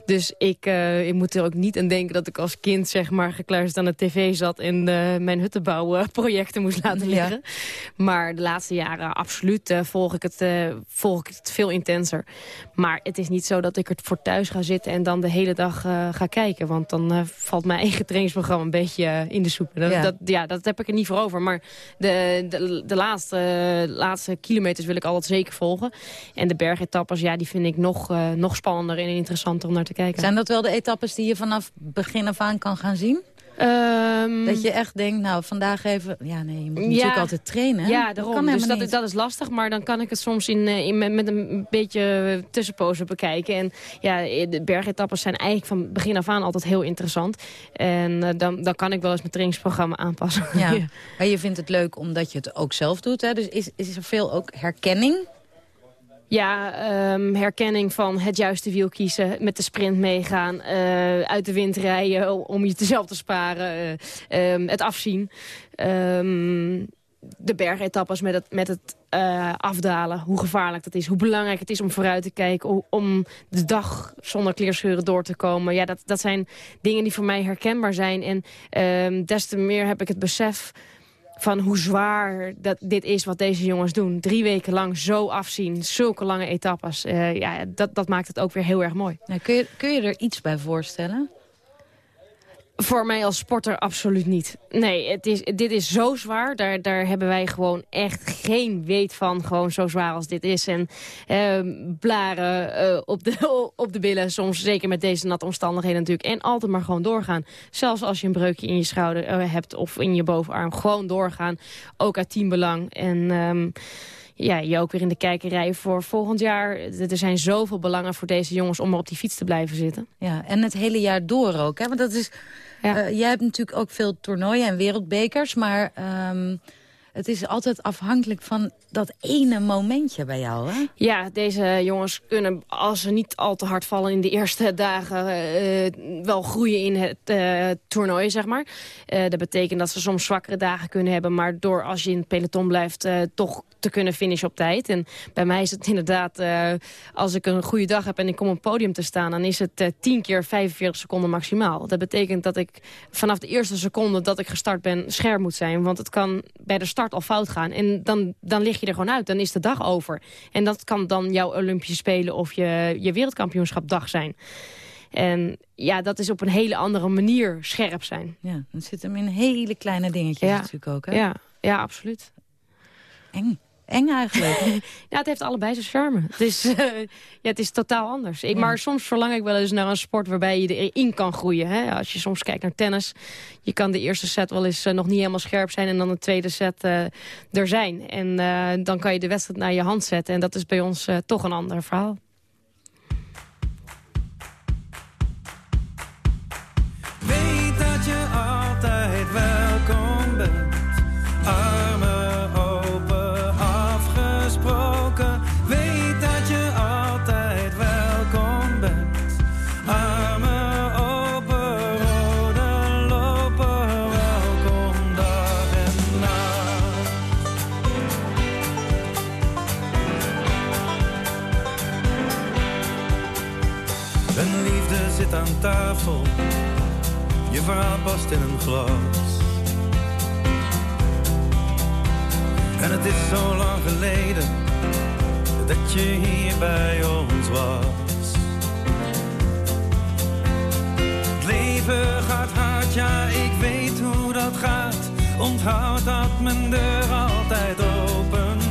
Dus ik, ik moet er ook niet aan denken dat ik als kind zeg maar, gekluisterd aan de tv zat... en mijn huttenbouwprojecten moest laten Ja. liggen. Maar de laatste jaren absoluut volg, ik het, volg ik het veel intenser. Maar het is niet zo dat ik er voor thuis ga zitten en dan de hele dag eh, ga kijken. Want dan eh, valt mijn eigen trainingsprogramma een beetje eh, in de soep. Dat, Ja. dat, ja, dat heb ik er niet voor over. Maar de, de, de laatste, laatste kilometers wil ik altijd zeker volgen. En de bergetappes, ja, die vind ik nog, nog spannender en interessanter om naar te kijken. Zijn dat wel de etappes die je vanaf begin af aan kan gaan zien? Ehm, Dat je echt denkt, nou, vandaag even... Ja, nee, je moet natuurlijk altijd trainen. Ja, Dat daarom. kan dus dat, niet. dat is lastig, maar dan kan ik het soms in, eh, in, met, een beetje tussenpozen bekijken. En ja, de bergetappes zijn eigenlijk van begin af aan altijd heel interessant. En eh, dan, dan kan ik wel eens mijn trainingsprogramma aanpassen. Ja. Maar je vindt het leuk omdat je het ook zelf doet, hè? Dus is, is er veel ook herkenning? Ja, ehm, herkenning van het juiste wiel kiezen, met de sprint meegaan, eh, uit de wind rijden om je zelf te sparen, eh, ehm, het afzien. Ehm, de bergetappes met het, met het eh, afdalen, hoe gevaarlijk dat is, hoe belangrijk het is om vooruit te kijken, om de dag zonder kleerscheuren door te komen. Ja, dat, dat zijn dingen die voor mij herkenbaar zijn en des te meer heb ik het besef van hoe zwaar dat dit is wat deze jongens doen. Drie weken lang zo afzien, zulke lange etappes. Eh, ja, dat, dat maakt het ook weer heel erg mooi. Ja, kun, je, kun je er iets bij voorstellen? Voor mij als sporter absoluut niet. Nee, het is, dit is zo zwaar. Daar, daar hebben wij gewoon echt geen weet van. Gewoon zo zwaar als dit is. En eh, blaren eh, op, de, op de billen. Soms zeker met deze natte omstandigheden natuurlijk. En altijd maar gewoon doorgaan. Zelfs als je een breukje in je schouder eh, hebt of in je bovenarm. Gewoon doorgaan. Ook uit teambelang. En... ehm, ja, je ook weer in de kijkerij voor volgend jaar. Er zijn zoveel belangen voor deze jongens om er op die fiets te blijven zitten. Ja, en het hele jaar door ook. Hè? Want dat is, eh, jij hebt natuurlijk ook veel toernooien en wereldbekers. Maar ehm, het is altijd afhankelijk van dat ene momentje bij jou. Hè? Ja, deze jongens kunnen, als ze niet al te hard vallen in de eerste dagen, eh, wel groeien in het eh, toernooi, zeg maar. Eh, dat betekent dat ze soms zwakkere dagen kunnen hebben, maar door als je in het peloton blijft, toch te kunnen finishen op tijd. En bij mij is het inderdaad, als ik een goede dag heb en ik kom op het podium te staan, dan is het eh, 10 keer 45 seconden maximaal. Dat betekent dat ik vanaf de eerste seconde dat ik gestart ben, scherp moet zijn. Want het kan bij de start al fout gaan. En dan, dan lig je er gewoon uit. Dan is de dag over. En dat kan dan jouw Olympische Spelen of je, je wereldkampioenschap dag zijn. En ja, dat is op een hele andere manier scherp zijn. Ja, het zit hem in hele kleine dingetjes Ja. natuurlijk ook. Hè? Ja, ja absoluut. Eng. Eng eigenlijk. ja, het heeft allebei zijn charme. Het is, eh, ja, het is totaal anders. Ik, Maar soms verlang ik wel eens naar een sport waarbij je erin kan groeien. Hè? Als je soms kijkt naar tennis. Je kan de eerste set wel eens eh, nog niet helemaal scherp zijn... en dan de tweede set eh, er zijn. En dan kan je de wedstrijd naar je hand zetten. En dat is bij ons toch een ander verhaal. Tafel. Je verhaal past in een glas. En het is zo lang geleden dat je hier bij ons was. Het leven gaat hard, ja, ik weet hoe dat gaat. Onthoud dat mijn deur altijd open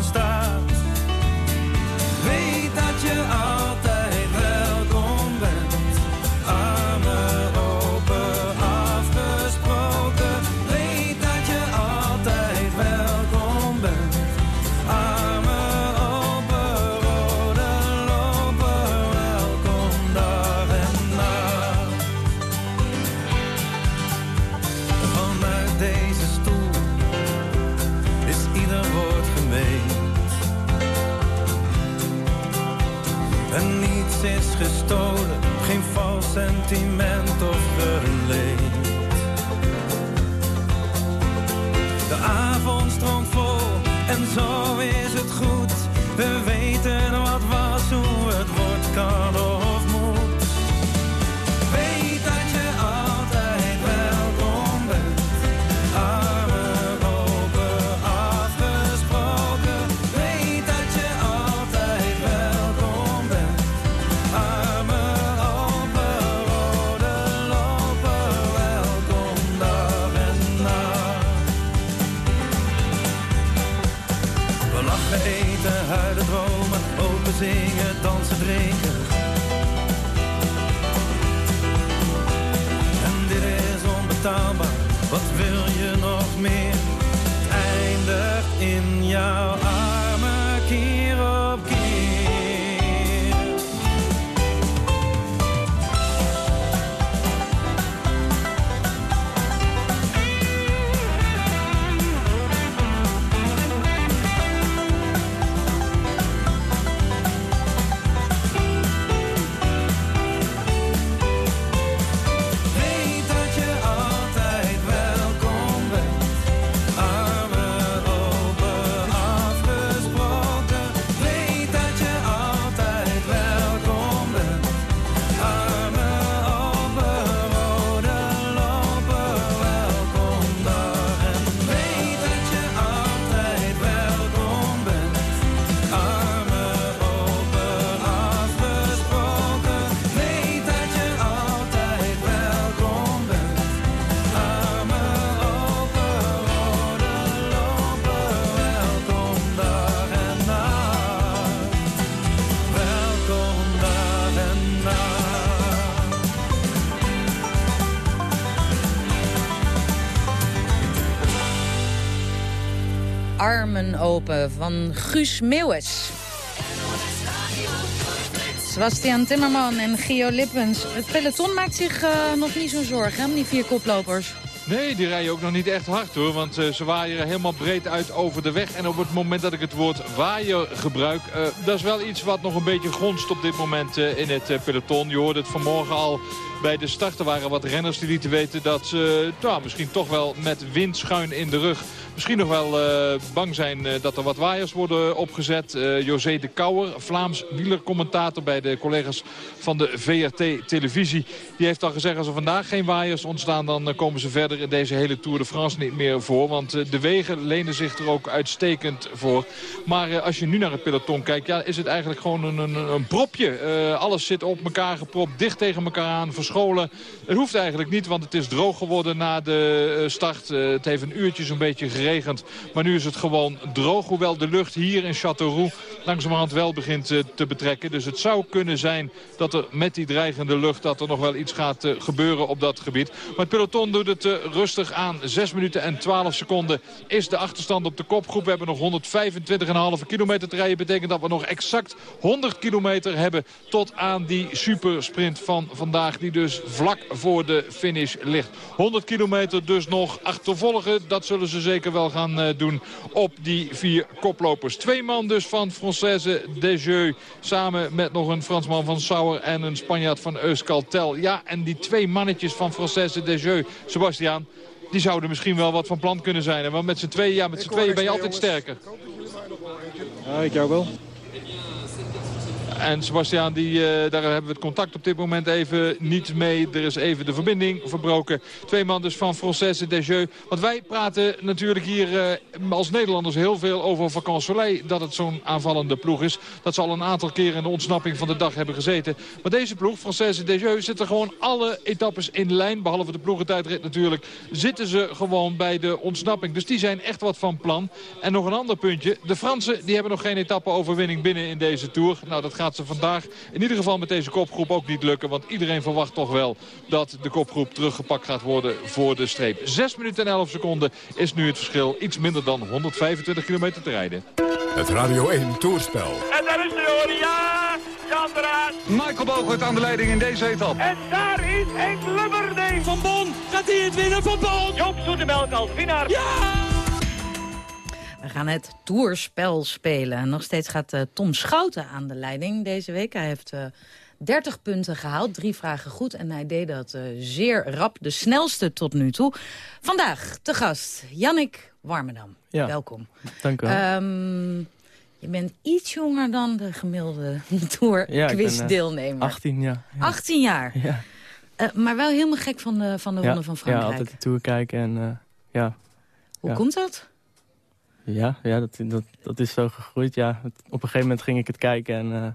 Van Guus Meeuwis. Sebastian Timmerman en Gio Lippens. Het peloton maakt zich uh, nog niet zo'n zorgen, hè, die vier koplopers. Nee, die rijden ook nog niet echt hard hoor. Want uh, ze waaien helemaal breed uit over de weg. En op het moment dat ik het woord waaien gebruik... Uh, dat is wel iets wat nog een beetje gonst op dit moment in het peloton. Je hoorde het vanmorgen al bij de start. Er waren wat renners die lieten weten dat ze nou, misschien toch wel met wind schuin in de rug misschien nog wel uh, bang zijn uh, dat er wat waaiers worden opgezet. Uh, José de Kouwer, Vlaams wielercommentator bij de collega's van de VRT-televisie. Die heeft al gezegd als er vandaag geen waaiers ontstaan... dan komen ze verder in deze hele Tour de France niet meer voor. Want de wegen lenen zich er ook uitstekend voor. Maar als je nu naar het peloton kijkt, ja, is het eigenlijk gewoon een, een, een propje. alles zit op elkaar gepropt, dicht tegen elkaar aan, verscholen. Het hoeft eigenlijk niet, want het is droog geworden na de start. het heeft een uurtje zo'n beetje geregeld geregend. Maar nu is het gewoon droog. Hoewel de lucht hier in Châteauroux langzamerhand wel begint eh, te betrekken. Dus het zou kunnen zijn dat er met die dreigende lucht... dat er nog wel iets gaat eh, gebeuren op dat gebied. Maar het peloton doet het eh, rustig aan. 6 minuten en 12 seconden is de achterstand op de kopgroep. We hebben nog 125,5 kilometer te rijden. betekent dat we nog exact 100 kilometer hebben... tot aan die supersprint van vandaag. Die dus vlak voor de finish ligt. 100 kilometer dus nog achtervolgen. Dat zullen ze zeker wel gaan uh, doen op die vier koplopers. Twee man dus van Française Desjeux. Samen met nog een Fransman van Sauer en een Spanjaard van Euskaltel. Ja, en die twee mannetjes van Française Desjeux, Sebastian... Die zouden misschien wel wat van plan kunnen zijn. Want met z'n tweeën, ja, met z'n tweeën ben je altijd sterker. Ja, ik jou wel. En Sebastian, die, uh, daar hebben we het contact op dit moment even niet mee. Er is even de verbinding verbroken. Twee man dus van Française Desjeux. Want wij praten natuurlijk hier uh, als Nederlanders heel veel over Vacances Soleil. Dat het zo'n aanvallende ploeg is. Dat ze al een aantal keren in de ontsnapping van de dag hebben gezeten. Maar deze ploeg, Française Desjeux, zitten gewoon alle etappes in lijn. Behalve de ploegentijdrit natuurlijk. Zitten ze gewoon bij de ontsnapping. Dus die zijn echt wat van plan. En nog een ander puntje. De Fransen die hebben nog geen etappe-overwinning binnen in deze Tour. Nou, dat gaat gaat ze vandaag in ieder geval met deze kopgroep ook niet lukken. Want iedereen verwacht toch wel dat de kopgroep teruggepakt gaat worden voor de streep. 6 minuten en 11 seconden is nu het verschil. Iets minder dan 125 kilometer te rijden. Het Radio 1 Toerspel. En daar is de hoor, ja! Jan Michael Bogert aan de leiding in deze etappe. En daar is Henk Lubberding. Van Bon, gaat hij het winnen? Van Bon! Joop Zoetemelk als winnaar. Ja! We gaan het toerspel spelen. Nog steeds gaat uh, Tom Schouten aan de leiding deze week. Hij heeft uh, 30 punten gehaald, drie vragen goed. En hij deed dat uh, zeer rap, de snelste tot nu toe. Vandaag te gast Jannik Warmerdam. Ja. Welkom. Dank u wel. Um, je bent iets jonger dan de gemiddelde Tour-quiz-deelnemer. Ja, 18 jaar. Ja. 18 jaar? Ja. Maar wel helemaal gek van de, van de Ronde van Frankrijk. Ja, altijd de Tour kijken en ja. Hoe komt dat? Ja, ja dat, dat, dat is zo gegroeid. Ja. Op een gegeven moment ging ik het kijken. En, uh...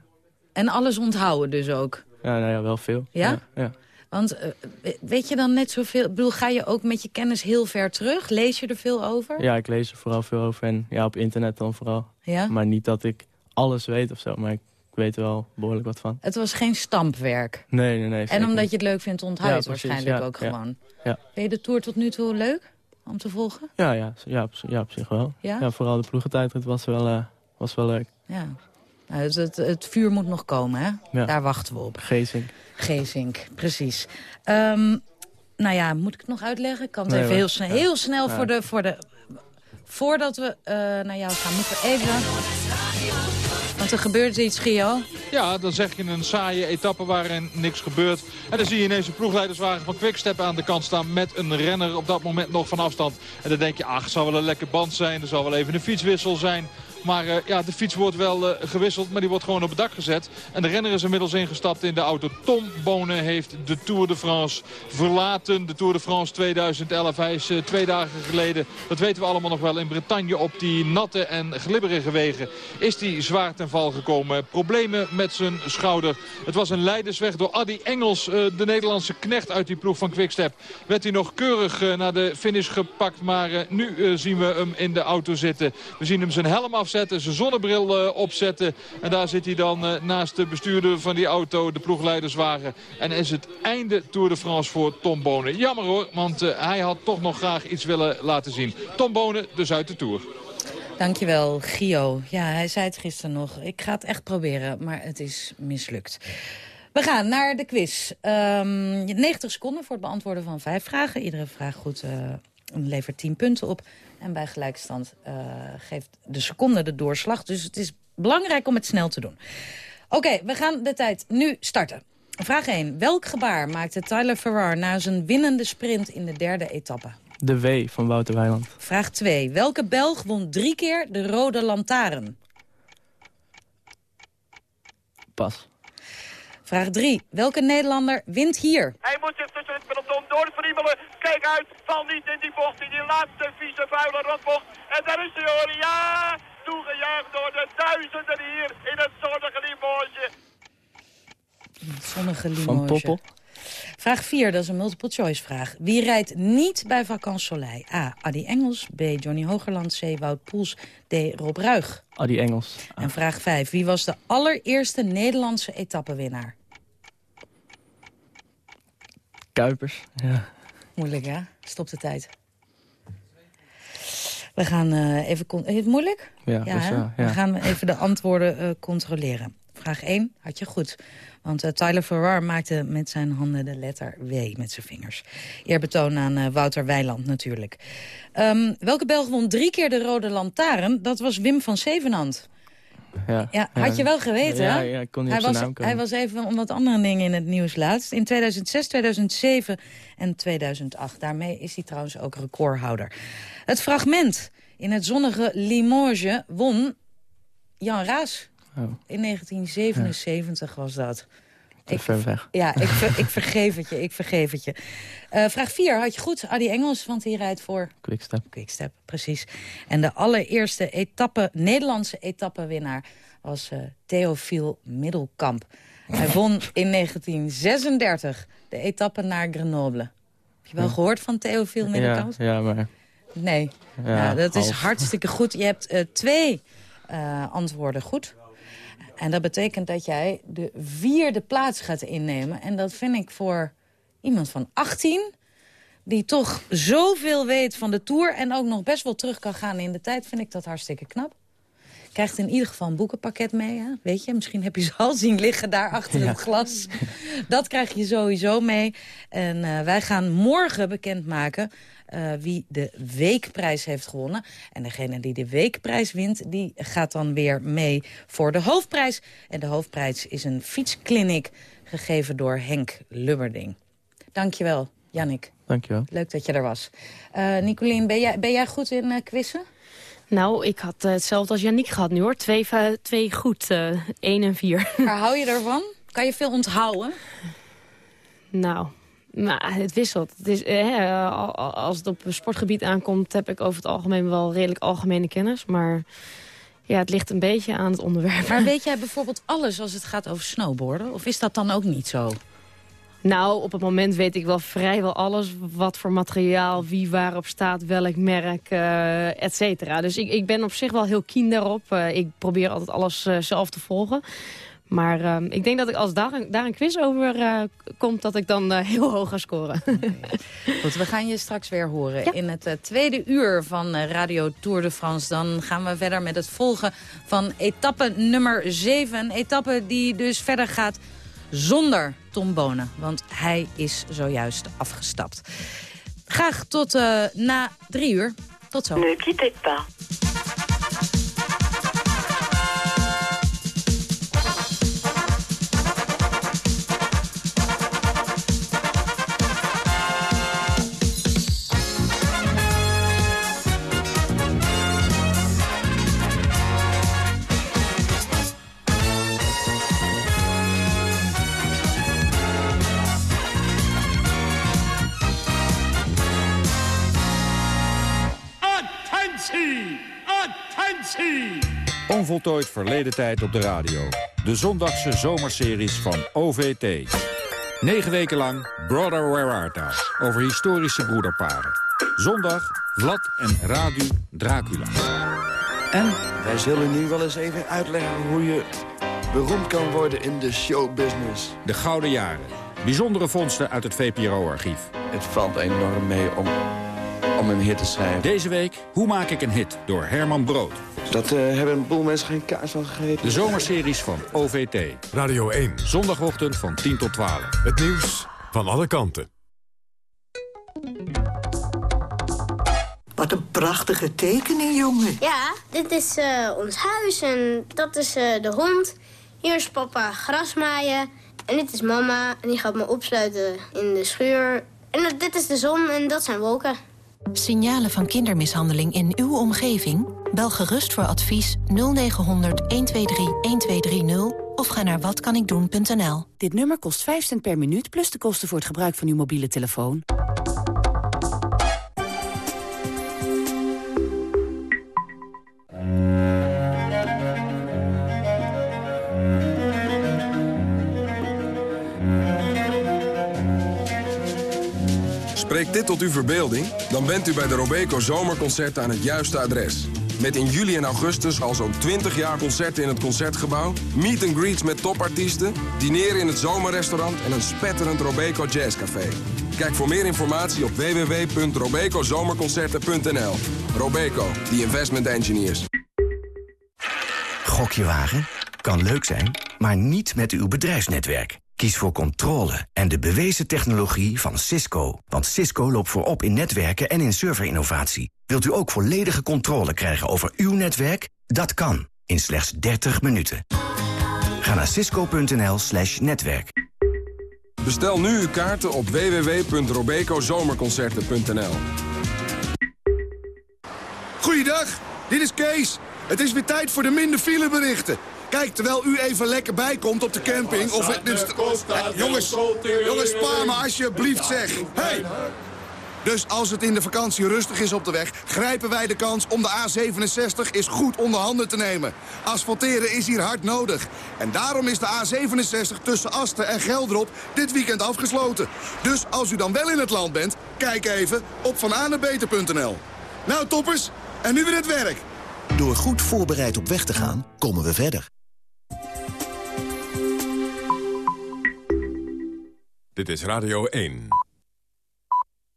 en alles onthouden dus ook? Ja, nou ja wel veel. Ja? ja, ja. Want uh, weet je dan net zoveel... Ik bedoel, ga je ook met je kennis heel ver terug? Lees je er veel over? Ja, ik lees er vooral veel over. En ja, op internet dan vooral. Ja? Maar niet dat ik alles weet of zo. Maar ik weet er wel behoorlijk wat van. Het was geen stampwerk? Nee, nee, nee. En omdat je het leuk vindt, onthoud ja, precies, waarschijnlijk ook gewoon. Ja. Vind je de Tour tot nu toe leuk? Om te volgen? Ja, ja, ja, op, ja op zich wel. Ja? vooral de ploegentijdrit was wel, uh, was wel leuk. Ja. Nou, het, het, het, vuur moet nog komen, hè? Ja. Daar wachten we op. Gezink. Gezink, precies. Um, nou ja, moet ik het nog uitleggen? Ik kan het nee, even heel, snel, heel snel voor, de, voor de... Voordat we uh, naar jou gaan, moeten we even... Er gebeurt iets, Gio. Ja, dan zeg je een saaie etappe waarin niks gebeurt. En dan zie je ineens een ploegleiderswagen van Quickstep aan de kant staan... met een renner op dat moment nog van afstand. En dan denk je, ach, het zal wel een lekker band zijn. Er zal wel even een fietswissel zijn. Maar uh, ja, de fiets wordt wel uh, gewisseld, maar die wordt gewoon op het dak gezet. En de renner is inmiddels ingestapt in de auto. Tom Bonen heeft de Tour de France verlaten. De Tour de France 2011. Hij is uh, twee dagen geleden, dat weten we allemaal nog wel, in Bretagne op die natte en glibberige wegen. Is hij zwaar ten val gekomen. Problemen met zijn schouder. Het was een leidersweg door Adi Engels, de Nederlandse knecht uit die ploeg van Quickstep. Werd hij nog keurig naar de finish gepakt, maar nu zien we hem in de auto zitten. We zien hem zijn helm af afzetten, zijn zonnebril uh, opzetten. En daar zit hij dan uh, naast de bestuurder van die auto, de ploegleiderswagen. En is het einde Tour de France voor Tom Bonen. Jammer hoor, want uh, hij had toch nog graag iets willen laten zien. Tom Bonen dus uit de Tour. Dankjewel, Gio. Ja, hij zei het gisteren nog. Ik ga het echt proberen, maar het is mislukt. We gaan naar de quiz. Ehm 90 seconden voor het beantwoorden van vijf vragen. Iedere vraag goed eh, levert 10 punten op. En bij gelijkstand eh, geeft de seconde de doorslag. Dus het is belangrijk om het snel te doen. Oké, we gaan de tijd nu starten. Vraag 1. Welk gebaar maakte Tyler Farrar na zijn winnende sprint in de derde etappe? De W van Wouter Weiland. Vraag 2. Welke Belg won drie keer de Rode Lantaarn? Pas. Vraag 3. Welke Nederlander wint hier? Hij moet zich tussen het peloton doorfriemelen. Kijk uit, val niet in die bocht, in die laatste vieze vuile rotbocht. En daar is hij hoor, ja! Toegejuicht door de duizenden hier in het zonnige Limoges. Zonnige Limoges. Van Poppel. Vraag 4, dat is een multiple choice vraag. Wie rijdt niet bij Soleil? A. Adi Engels. B. Johnny Hogerland. C. Wout Poels. D. Rob Ruig. Adi Engels. En vraag 5. Wie was de allereerste Nederlandse etappenwinnaar? Kuipers. Ja. Moeilijk, hè? Stop de tijd. We gaan eh, even... Is het moeilijk? Ja, wel, ja. We gaan even de antwoorden eh, controleren. Vraag 1 had je goed. Want eh, Tyler Farrar maakte met zijn handen de letter W met zijn vingers. Eerbetoon aan eh, Wouter Weiland natuurlijk. Ehm, welke Belg won drie keer de Rode Lantaarn? Dat was Wim van Zevenhand. Ja, Ja, had je wel geweten, ja, hè? Ja, ik kon niet hij, op zijn was, naam komen. hij was even om wat andere dingen in het nieuws laatst. In 2006, 2007 en 2008. Daarmee is hij trouwens ook recordhouder. Het fragment in het zonnige Limoges won Jan Raas. Oh. In 1977 was dat. Te ver weg. Ja, ik, ver- ik vergeef het je, ik vergeef het je. Eh, vraag 4 had je goed, Adi Engels, want hij rijdt voor... Quickstep. Quickstep, precies. En de allereerste etappe, Nederlandse etappewinnaar was eh Theofiel Middelkamp. Hij won in 1936 de etappe naar Grenoble. Heb je wel gehoord van Theofiel Middelkamp? Ja, ja, maar... Nee, Ja, dat is hartstikke goed. Je hebt eh, twee antwoorden goed. En dat betekent dat jij de vierde plaats gaat innemen. En dat vind ik voor iemand van 18... die toch zoveel weet van de Tour... en ook nog best wel terug kan gaan in de tijd... vind ik dat hartstikke knap. Krijgt in ieder geval een boekenpakket mee. Hè? Weet je, misschien heb je ze al zien liggen daar achter Ja. het glas. Dat krijg je sowieso mee. En eh, wij gaan morgen bekendmaken eh, wie de weekprijs heeft gewonnen. En degene die de weekprijs wint, die gaat dan weer mee voor de hoofdprijs. En de hoofdprijs is een fietskliniek gegeven door Henk Lubberding. Dankjewel, Jannik. Dankjewel. Leuk dat je er was. Eh Nicolien, ben jij, ben jij goed in eh, quizzen? Nou, ik had eh, hetzelfde als Yannick gehad nu hoor. Twee, twee goed, eh één en vier. Waar hou je ervan? Kan je veel onthouden? Nou, maar het wisselt. Het is, eh, al- al- als het op sportgebied aankomt, heb ik over het algemeen wel redelijk algemene kennis. Maar ja, het ligt een beetje aan het onderwerp. Maar weet jij bijvoorbeeld alles als het gaat over snowboarden? Of is dat dan ook niet zo? Nou, op het moment weet ik wel vrijwel alles. Wat voor materiaal, wie waarop staat, welk merk, eh et cetera. Dus ik, ik ben op zich wel heel keen daarop. Eh, ik probeer altijd alles eh, zelf te volgen. Maar ik denk dat ik als daar een, daar een quiz over komt... dat ik dan heel hoog ga scoren. Goed, we gaan je straks weer horen. In het tweede uur van Radio Tour de France... dan gaan we verder met het volgen van etappe nummer 7. Een etappe die dus verder gaat zonder Tom Bonen. Want hij is zojuist afgestapt. Graag tot eh, na drie uur. Tot zo. Ne quittez pas. Onvoltooid verleden tijd op de radio. De zondagse zomerseries van OVT. Negen weken lang Brother Where Art Thou? Over historische broederparen. Zondag Vlad en Radu Dracula. En wij zullen nu wel eens even uitleggen hoe je beroemd kan worden in de showbusiness. De Gouden Jaren. Bijzondere vondsten uit het VPRO-archief. Het valt enorm mee om om een hit te schrijven. Deze week, hoe maak ik een hit? Door Herman Brood. Dat eh, hebben een boel mensen geen kaas van gegeten. De zomerseries van OVT. Radio 1. Zondagochtend van 10 tot 12. Het nieuws van alle kanten. Wat een prachtige tekening, jongen. Ja, dit is eh, ons huis en dat is eh, de hond. Hier is papa grasmaaien. En dit is mama en die gaat me opsluiten in de schuur. En dit is de zon en dat zijn wolken. Signalen van kindermishandeling in uw omgeving? Bel gerust voor advies 0900 123 1230 of ga naar watkanikdoen.nl. Dit nummer kost 5 cent per minuut plus de kosten voor het gebruik van uw mobiele telefoon. Spreekt dit tot uw verbeelding? Dan bent u bij de Robeco Zomerconcerten aan het juiste adres. Met in juli en augustus al zo'n 20 jaar concerten in het Concertgebouw... meet and greets met topartiesten, dineren in het zomerrestaurant... en een spetterend Robeco Jazzcafé. Kijk voor meer informatie op www.robecozomerconcerten.nl. Robeco, the investment engineers. Gokje wagen? Kan leuk zijn, maar niet met uw bedrijfsnetwerk. Kies voor controle en de bewezen technologie van Cisco. Want Cisco loopt voorop in netwerken en in serverinnovatie. Wilt u ook volledige controle krijgen over uw netwerk? Dat kan, in slechts 30 minuten. Ga naar cisco.nl slash netwerk. Bestel nu uw kaarten op www.robecozomerconcerten.nl. Goeiedag, dit is Kees. Het is weer tijd voor de minder fileberichten. Kijk, terwijl u even lekker bijkomt op de camping... of Eh, jongens, jongens, spaar me alsjeblieft, zeg. Hey! Dus als het in de vakantie rustig is op de weg... grijpen wij de kans om de A67 eens goed onder handen te nemen. Asfalteren is hier hard nodig. En daarom is de A67 tussen Asten en Gelderop dit weekend afgesloten. Dus als u dan wel in het land bent, kijk even op vananebeter.nl. Nou, toppers, en nu weer het werk. Door goed voorbereid op weg te gaan, komen we verder. Dit is Radio 1.